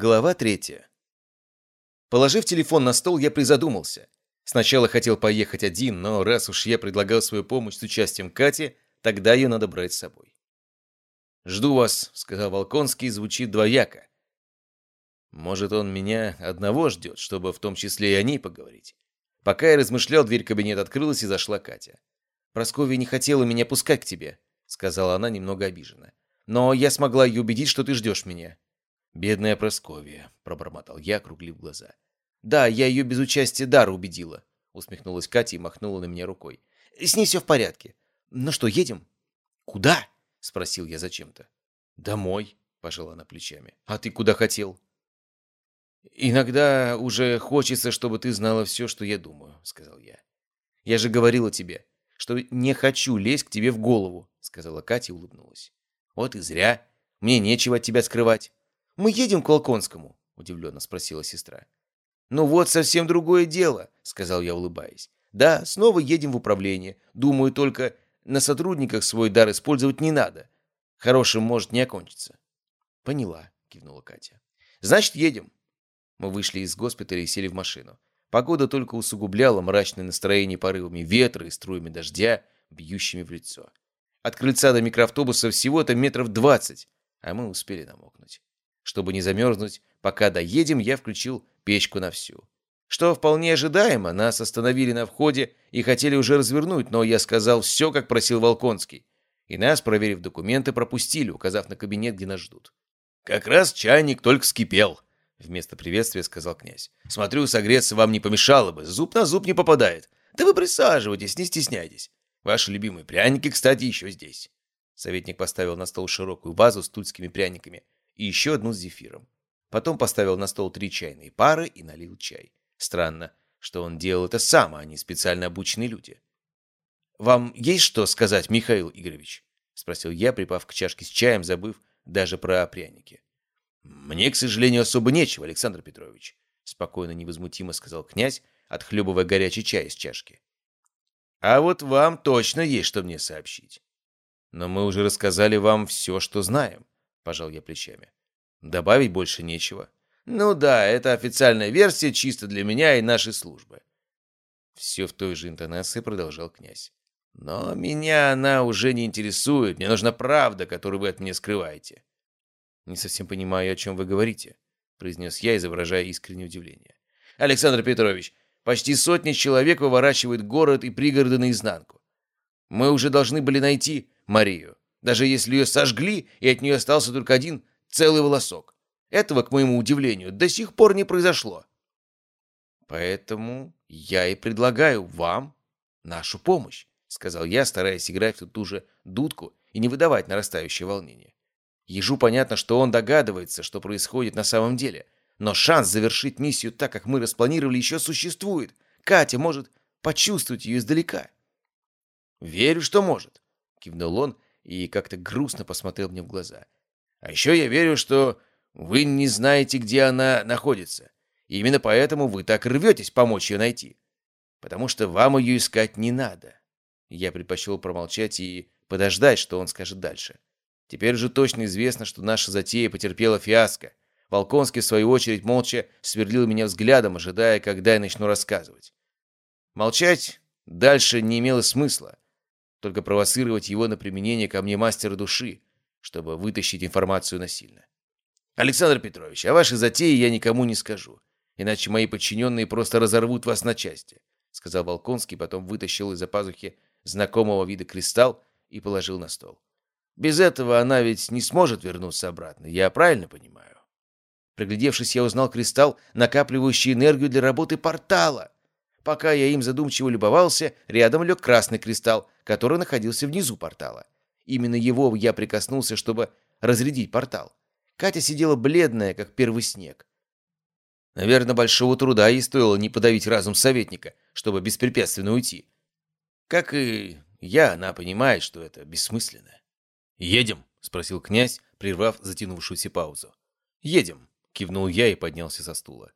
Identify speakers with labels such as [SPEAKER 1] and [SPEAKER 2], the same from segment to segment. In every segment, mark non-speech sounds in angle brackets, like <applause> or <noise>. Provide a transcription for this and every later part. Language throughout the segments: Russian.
[SPEAKER 1] Глава третья. Положив телефон на стол, я призадумался. Сначала хотел поехать один, но раз уж я предлагал свою помощь с участием Кати, тогда ее надо брать с собой. «Жду вас», — сказал Волконский, звучит двояко. Может, он меня одного ждет, чтобы в том числе и о ней поговорить. Пока я размышлял, дверь кабинета открылась и зашла Катя. «Прасковья не хотела меня пускать к тебе», — сказала она немного обиженно. «Но я смогла ее убедить, что ты ждешь меня». «Бедная Прасковья», — пробормотал я, округлив глаза. «Да, я ее без участия Дара убедила», — усмехнулась Катя и махнула на меня рукой. «С ней все в порядке. Ну что, едем?» «Куда?» — спросил я зачем-то. «Домой», — пожала она плечами. «А ты куда хотел?» «Иногда уже хочется, чтобы ты знала все, что я думаю», — сказал я. «Я же говорила тебе, что не хочу лезть к тебе в голову», — сказала Катя и улыбнулась. «Вот и зря. Мне нечего от тебя скрывать». «Мы едем к Волконскому?» — удивленно спросила сестра. «Ну вот совсем другое дело», — сказал я, улыбаясь. «Да, снова едем в управление. Думаю, только на сотрудниках свой дар использовать не надо. Хорошим может не окончиться». «Поняла», — кивнула Катя. «Значит, едем». Мы вышли из госпиталя и сели в машину. Погода только усугубляла мрачное настроение порывами ветра и струями дождя, бьющими в лицо. От крыльца до микроавтобуса всего-то метров двадцать, а мы успели намокнуть. Чтобы не замерзнуть, пока доедем, я включил печку на всю. Что вполне ожидаемо, нас остановили на входе и хотели уже развернуть, но я сказал все, как просил Волконский. И нас, проверив документы, пропустили, указав на кабинет, где нас ждут. «Как раз чайник только скипел», — вместо приветствия сказал князь. «Смотрю, согреться вам не помешало бы, зуб на зуб не попадает. Да вы присаживайтесь, не стесняйтесь. Ваши любимые пряники, кстати, еще здесь». Советник поставил на стол широкую вазу с тульскими пряниками, и еще одну с зефиром. Потом поставил на стол три чайные пары и налил чай. Странно, что он делал это сам, а не специально обученные люди. «Вам есть что сказать, Михаил Игоревич?» — спросил я, припав к чашке с чаем, забыв даже про пряники. «Мне, к сожалению, особо нечего, Александр Петрович», — спокойно невозмутимо сказал князь, отхлебывая горячий чай из чашки. «А вот вам точно есть что мне сообщить. Но мы уже рассказали вам все, что знаем пожал я плечами. Добавить больше нечего. Ну да, это официальная версия чисто для меня и нашей службы. Все в той же интонации продолжал князь. Но меня она уже не интересует. Мне нужна правда, которую вы от меня скрываете. Не совсем понимаю, о чем вы говорите, произнес я, изображая искреннее удивление. Александр Петрович, почти сотни человек выворачивают город и пригороды наизнанку. Мы уже должны были найти Марию даже если ее сожгли, и от нее остался только один целый волосок. Этого, к моему удивлению, до сих пор не произошло. Поэтому я и предлагаю вам нашу помощь, сказал я, стараясь играть в ту же дудку и не выдавать нарастающее волнение. Ежу понятно, что он догадывается, что происходит на самом деле, но шанс завершить миссию так, как мы распланировали, еще существует. Катя может почувствовать ее издалека. «Верю, что может», — кивнул он и как-то грустно посмотрел мне в глаза. «А еще я верю, что вы не знаете, где она находится. И именно поэтому вы так рветесь помочь ее найти. Потому что вам ее искать не надо». Я предпочел промолчать и подождать, что он скажет дальше. Теперь же точно известно, что наша затея потерпела фиаско. Волконский, в свою очередь, молча сверлил меня взглядом, ожидая, когда я начну рассказывать. Молчать дальше не имело смысла только провоцировать его на применение ко мне мастера души, чтобы вытащить информацию насильно. Александр Петрович, о вашей затее я никому не скажу, иначе мои подчиненные просто разорвут вас на части, сказал Волконский, потом вытащил из-за пазухи знакомого вида кристалл и положил на стол. Без этого она ведь не сможет вернуться обратно, я правильно понимаю? Приглядевшись, я узнал кристалл, накапливающий энергию для работы портала. Пока я им задумчиво любовался, рядом лег красный кристалл, который находился внизу портала. Именно его я прикоснулся, чтобы разрядить портал. Катя сидела бледная, как первый снег. Наверное, большого труда ей стоило не подавить разум советника, чтобы беспрепятственно уйти. Как и я, она понимает, что это бессмысленно. «Едем?» — спросил князь, прервав затянувшуюся паузу. «Едем», — кивнул я и поднялся со стула.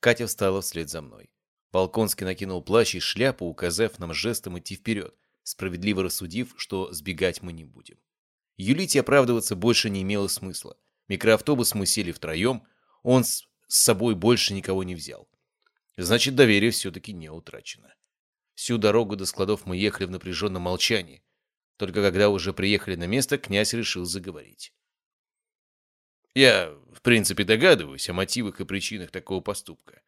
[SPEAKER 1] Катя встала вслед за мной. Полконский накинул плащ и шляпу, указав нам жестом идти вперед, справедливо рассудив, что сбегать мы не будем. Юлить и оправдываться больше не имело смысла. Микроавтобус мы сели втроем, он с собой больше никого не взял. Значит, доверие все-таки не утрачено. Всю дорогу до складов мы ехали в напряженном молчании. Только когда уже приехали на место, князь решил заговорить. Я, в принципе, догадываюсь о мотивах и причинах такого поступка.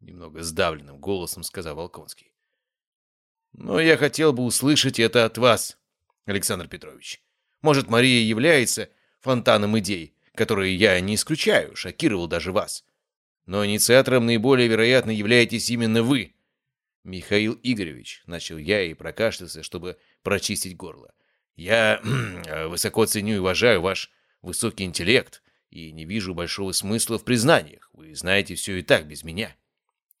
[SPEAKER 1] Немного сдавленным голосом сказал Волконский. Но я хотел бы услышать это от вас, Александр Петрович. Может, Мария является фонтаном идей, которые я не исключаю, шокировал даже вас. Но инициатором наиболее вероятно являетесь именно вы. Михаил Игоревич, начал я и прокашлялся, чтобы прочистить горло. Я <clears throat> высоко ценю и уважаю ваш высокий интеллект и не вижу большого смысла в признаниях. Вы знаете все и так без меня.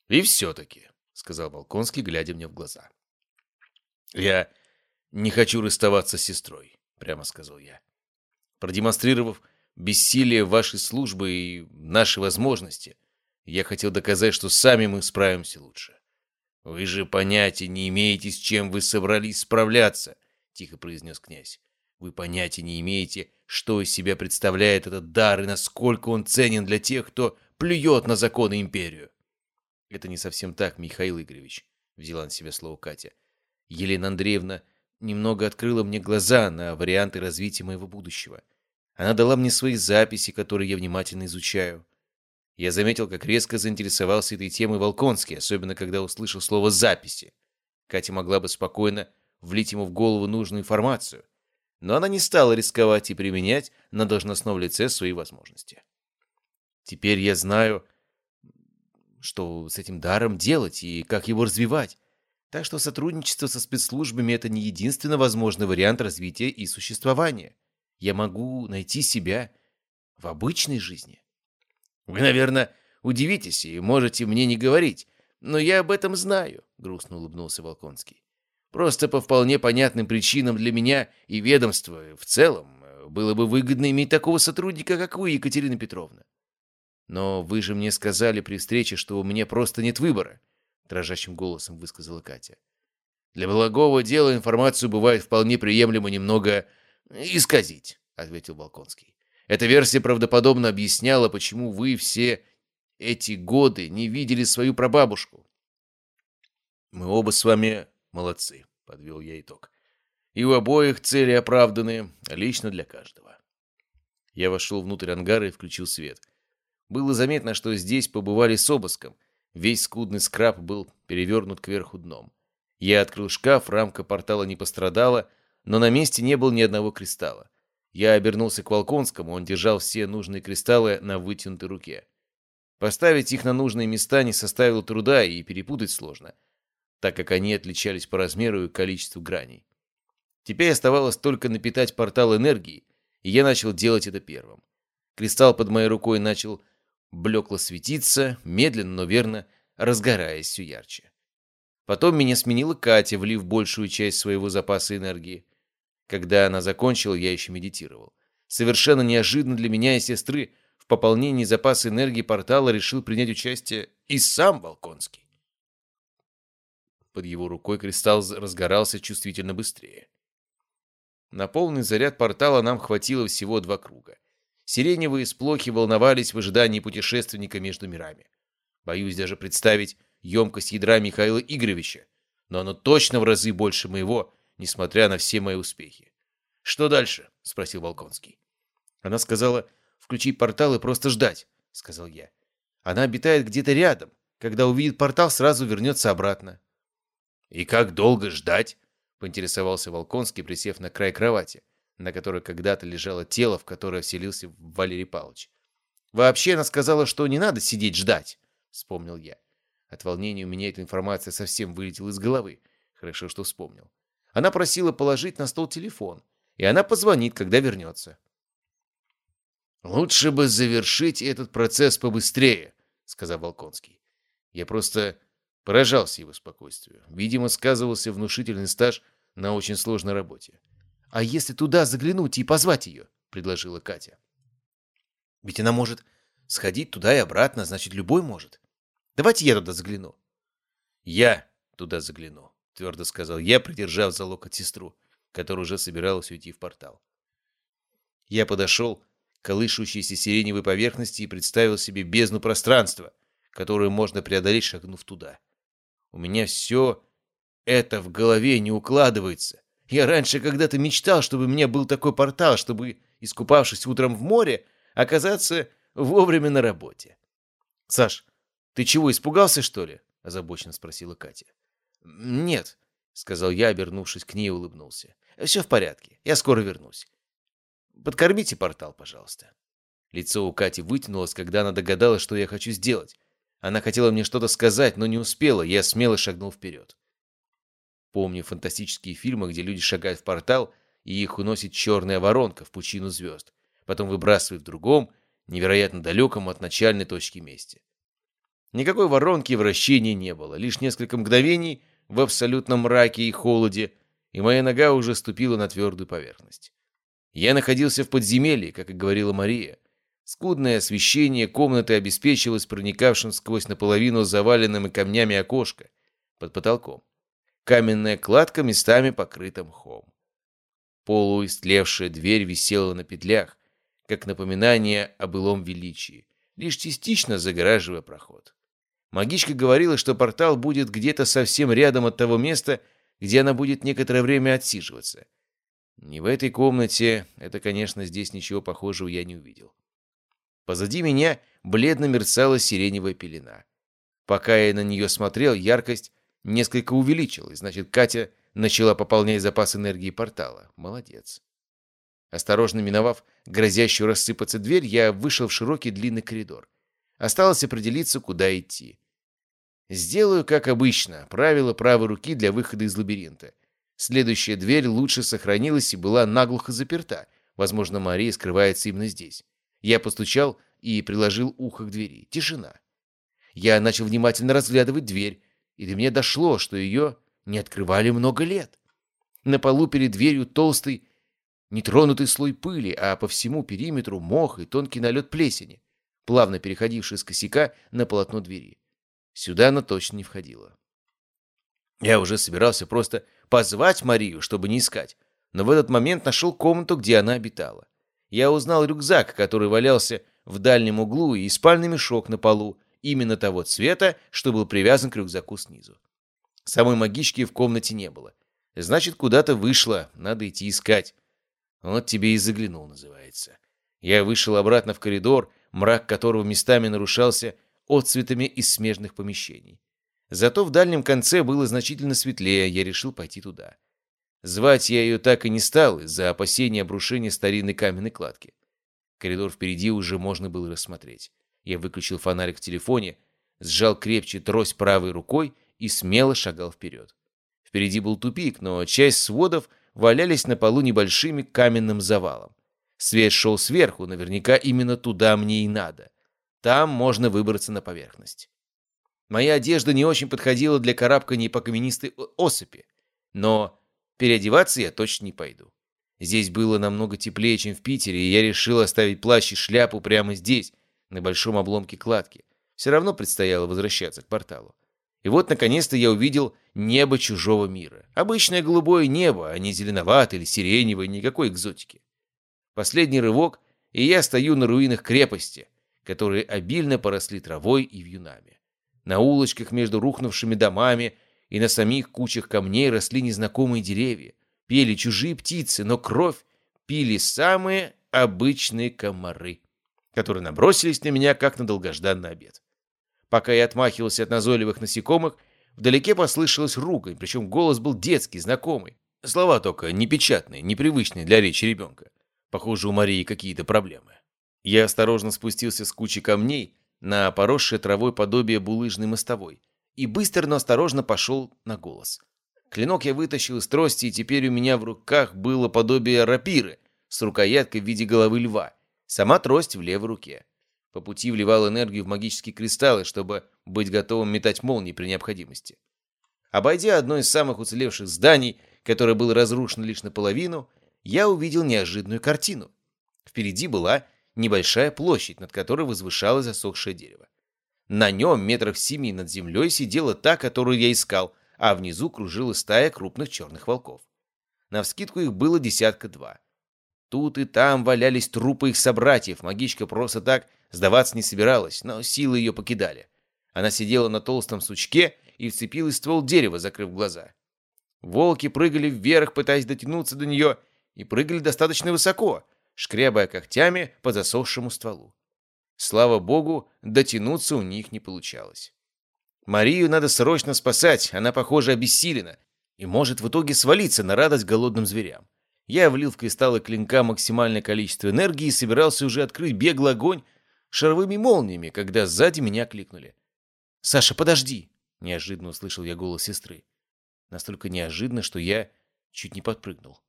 [SPEAKER 1] И все-таки, сказал Волконский, глядя мне в глаза. Я не хочу расставаться с сестрой, прямо сказал я. Продемонстрировав бессилие вашей службы и наши возможности, я хотел доказать, что сами мы справимся лучше. Вы же понятия не имеете, с чем вы собрались справляться, тихо произнес князь. Вы понятия не имеете, что из себя представляет этот дар и насколько он ценен для тех, кто плюет на законы империю. Это не совсем так, Михаил Игоревич, взяла на себя слово Катя. Елена Андреевна немного открыла мне глаза на варианты развития моего будущего. Она дала мне свои записи, которые я внимательно изучаю. Я заметил, как резко заинтересовался этой темой Волконский, особенно когда услышал слово «записи». Катя могла бы спокойно влить ему в голову нужную информацию, но она не стала рисковать и применять на должностном лице свои возможности. Теперь я знаю, что с этим даром делать и как его развивать. Так что сотрудничество со спецслужбами — это не единственно возможный вариант развития и существования. Я могу найти себя в обычной жизни. Вы, наверное, удивитесь и можете мне не говорить, но я об этом знаю, — грустно улыбнулся Волконский. Просто по вполне понятным причинам для меня и ведомства в целом э, было бы выгодно иметь такого сотрудника, как вы, Екатерина Петровна. Но вы же мне сказали при встрече, что у меня просто нет выбора. — дрожащим голосом высказала Катя. «Для благого дела информацию бывает вполне приемлемо немного исказить», — ответил Волконский. «Эта версия правдоподобно объясняла, почему вы все эти годы не видели свою прабабушку». «Мы оба с вами молодцы», — подвел я итог. «И у обоих цели оправданы, лично для каждого». Я вошел внутрь ангара и включил свет. Было заметно, что здесь побывали с обыском, Весь скудный скраб был перевернут кверху дном. Я открыл шкаф, рамка портала не пострадала, но на месте не было ни одного кристалла. Я обернулся к Волконскому, он держал все нужные кристаллы на вытянутой руке. Поставить их на нужные места не составило труда и перепутать сложно, так как они отличались по размеру и количеству граней. Теперь оставалось только напитать портал энергией, и я начал делать это первым. Кристалл под моей рукой начал блекло светиться, медленно, но верно, разгораясь все ярче. Потом меня сменила Катя, влив большую часть своего запаса энергии. Когда она закончила, я еще медитировал. Совершенно неожиданно для меня и сестры в пополнении запаса энергии портала решил принять участие и сам Волконский. Под его рукой кристалл разгорался чувствительно быстрее. На полный заряд портала нам хватило всего два круга. Сиреневые сплохи волновались в ожидании путешественника между мирами. Боюсь даже представить емкость ядра Михаила Игоревича, но оно точно в разы больше моего, несмотря на все мои успехи. «Что дальше?» — спросил Волконский. Она сказала, «Включи портал и просто ждать», — сказал я. «Она обитает где-то рядом. Когда увидит портал, сразу вернется обратно». «И как долго ждать?» — поинтересовался Волконский, присев на край кровати на которой когда-то лежало тело, в которое вселился Валерий Павлович. «Вообще она сказала, что не надо сидеть ждать», — вспомнил я. От волнения у меня эта информация совсем вылетела из головы. Хорошо, что вспомнил. Она просила положить на стол телефон, и она позвонит, когда вернется. «Лучше бы завершить этот процесс побыстрее», — сказал Волконский. Я просто поражался его спокойствию. Видимо, сказывался внушительный стаж на очень сложной работе. «А если туда заглянуть и позвать ее?» — предложила Катя. «Ведь она может сходить туда и обратно, значит, любой может. Давайте я туда загляну». «Я туда загляну», — твердо сказал я, придержав за локоть сестру, которая уже собиралась уйти в портал. Я подошел колышущейся сиреневой поверхности и представил себе бездну пространства, которую можно преодолеть, шагнув туда. У меня все это в голове не укладывается. Я раньше когда-то мечтал, чтобы у меня был такой портал, чтобы, искупавшись утром в море, оказаться вовремя на работе. — Саш, ты чего, испугался, что ли? — озабоченно спросила Катя. — Нет, — сказал я, обернувшись к ней улыбнулся. — Все в порядке, я скоро вернусь. Подкормите портал, пожалуйста. Лицо у Кати вытянулось, когда она догадалась, что я хочу сделать. Она хотела мне что-то сказать, но не успела, я смело шагнул вперед. Помню фантастические фильмы, где люди шагают в портал, и их уносит черная воронка в пучину звезд, потом выбрасывает в другом, невероятно далеком от начальной точки месте. Никакой воронки и вращения не было, лишь несколько мгновений в абсолютном мраке и холоде, и моя нога уже ступила на твердую поверхность. Я находился в подземелье, как и говорила Мария. Скудное освещение комнаты обеспечивалось проникавшим сквозь наполовину заваленным камнями окошко под потолком. Каменная кладка местами покрыта мхом. Полуистлевшая дверь висела на петлях, как напоминание о былом величии, лишь частично загораживая проход. Магичка говорила, что портал будет где-то совсем рядом от того места, где она будет некоторое время отсиживаться. Не в этой комнате, это, конечно, здесь ничего похожего я не увидел. Позади меня бледно мерцала сиреневая пелена. Пока я на нее смотрел, яркость несколько увеличилась, значит, Катя начала пополнять запас энергии портала. Молодец. Осторожно миновав грозящую рассыпаться дверь, я вышел в широкий длинный коридор. Осталось определиться, куда идти. Сделаю, как обычно, правило правой руки для выхода из лабиринта — Следующая дверь лучше сохранилась и была наглухо заперта. Возможно, Мария скрывается именно здесь. Я постучал и приложил ухо к двери. Тишина. Я начал внимательно разглядывать дверь, и до меня дошло, что ее не открывали много лет. На полу перед дверью толстый, нетронутый слой пыли, а по всему периметру мох и тонкий налет плесени, плавно переходивший с косяка на полотно двери. Сюда она точно не входила. Я уже собирался просто позвать Марию, чтобы не искать, но в этот момент нашел комнату, где она обитала. Я узнал рюкзак, который валялся в дальнем углу, и спальный мешок на полу, именно того цвета, что был привязан к рюкзаку снизу. Самой магички в комнате не было. Значит, куда-то вышла, надо идти искать. Вот тебе и заглянул, называется. Я вышел обратно в коридор, мрак которого местами нарушался отцветами из смежных помещений. Зато в дальнем конце было значительно светлее, я решил пойти туда. Звать я ее так и не стал из-за опасения обрушения старинной каменной кладки. Коридор впереди уже можно было рассмотреть. Я выключил фонарик в телефоне, сжал крепче трость правой рукой и смело шагал вперед. Впереди был тупик, но часть сводов валялись на полу небольшими каменным завалом. Свет шел сверху, наверняка именно туда мне и надо. Там можно выбраться на поверхность. Моя одежда не очень подходила для карабкания по каменистой осыпи, но переодеваться я точно не пойду. Здесь было намного теплее, чем в Питере, и я решил оставить плащ и шляпу прямо здесь, на большом обломке кладки. Все равно предстояло возвращаться к порталу. И вот, наконец-то, я увидел небо чужого мира. Обычное голубое небо, а не зеленоватое или сиреневое, никакой экзотики. Последний рывок, и я стою на руинах крепости, которые обильно поросли травой и вьюнами. На улочках между рухнувшими домами и на самих кучах камней росли незнакомые деревья. Пели чужие птицы, но кровь пили самые обычные комары, которые набросились на меня, как на долгожданный обед. Пока я отмахивался от назойливых насекомых, вдалеке послышалась ругань, причем голос был детский, знакомый. Слова только непечатные, непривычные для речи ребенка. Похоже, у Марии какие-то проблемы. Я осторожно спустился с кучи камней на поросшее травой подобие булыжной мостовой и быстро, но осторожно пошел на голос. Клинок я вытащил из трости, и теперь у меня в руках было подобие рапиры с рукояткой в виде головы льва, сама трость в левой руке. По пути вливал энергию в магические кристаллы, чтобы быть готовым метать молнии при необходимости. Обойдя одно из самых уцелевших зданий, которое было разрушено лишь наполовину, я увидел неожиданную картину. Впереди была небольшая площадь, над которой возвышалось засохшее дерево. На нем метров семи над землей сидела та, которую я искал, а внизу кружила стая крупных черных волков. Навскидку их было десятка два. Тут и там валялись трупы их собратьев. Магичка просто так сдаваться не собиралась, но силы ее покидали. Она сидела на толстом сучке и вцепилась в ствол дерева, закрыв глаза. Волки прыгали вверх, пытаясь дотянуться до нее, и прыгали достаточно высоко, шкрябая когтями по засохшему стволу. Слава богу, дотянуться у них не получалось. Марию надо срочно спасать, она, похоже, обессилена и может в итоге свалиться на радость голодным зверям. Я влил в кристаллы клинка максимальное количество энергии и собирался уже открыть беглый огонь шаровыми молниями, когда сзади меня кликнули. «Саша, подожди!» — неожиданно услышал я голос сестры. Настолько неожиданно, что я чуть не подпрыгнул.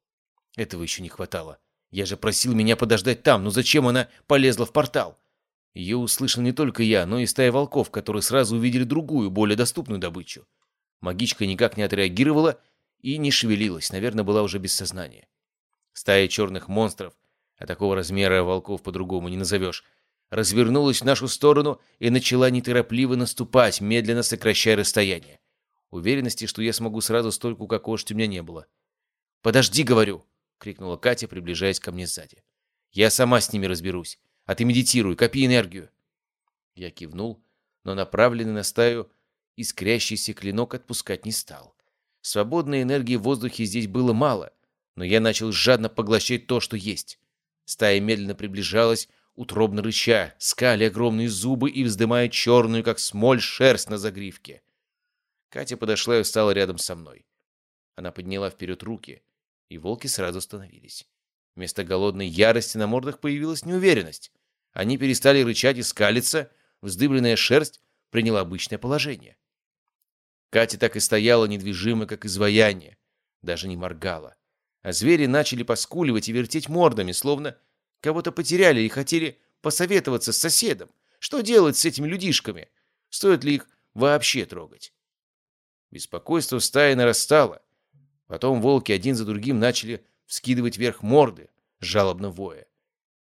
[SPEAKER 1] Этого еще не хватало. Я же просил меня подождать там, но зачем она полезла в портал? Ее услышал не только я, но и стая волков, которые сразу увидели другую, более доступную добычу. Магичка никак не отреагировала и не шевелилась, наверное, была уже без сознания. Стая черных монстров, а такого размера волков по-другому не назовешь, развернулась в нашу сторону и начала неторопливо наступать, медленно сокращая расстояние. Уверенности, что я смогу сразу столько укокошить, у меня не было. «Подожди, говорю!» — крикнула Катя, приближаясь ко мне сзади. «Я сама с ними разберусь, а ты медитируй, копи энергию!» Я кивнул, но направленный на стаю искрящийся клинок отпускать не стал. Свободной энергии в воздухе здесь было мало, но я начал жадно поглощать то, что есть. Стая медленно приближалась, утробно рыча, скали огромные зубы и вздымая черную, как смоль, шерсть на загривке. Катя подошла и встала рядом со мной. Она подняла вперед руки, и волки сразу остановились. Вместо голодной ярости на мордах появилась неуверенность. Они перестали рычать и скалиться, вздыбленная шерсть приняла обычное положение. Катя так и стояла недвижимо, как изваяние, даже не моргала. А звери начали поскуливать и вертеть мордами, словно кого-то потеряли и хотели посоветоваться с соседом. Что делать с этими людишками? Стоит ли их вообще трогать? Беспокойство стаи нарастало. Потом волки один за другим начали вскидывать вверх морды, жалобно воя.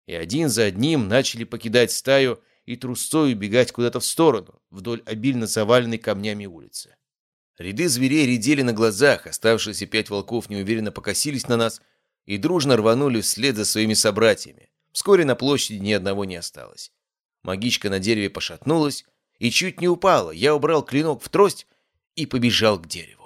[SPEAKER 1] И один за одним начали покидать стаю и трусцой убегать куда-то в сторону, вдоль обильно заваленной камнями улицы. Ряды зверей редели на глазах, оставшиеся пять волков неуверенно покосились на нас и дружно рванули вслед за своими собратьями. Вскоре на площади ни одного не осталось. Магичка на дереве пошатнулась и чуть не упала. Я убрал клинок в трость и побежал к дереву.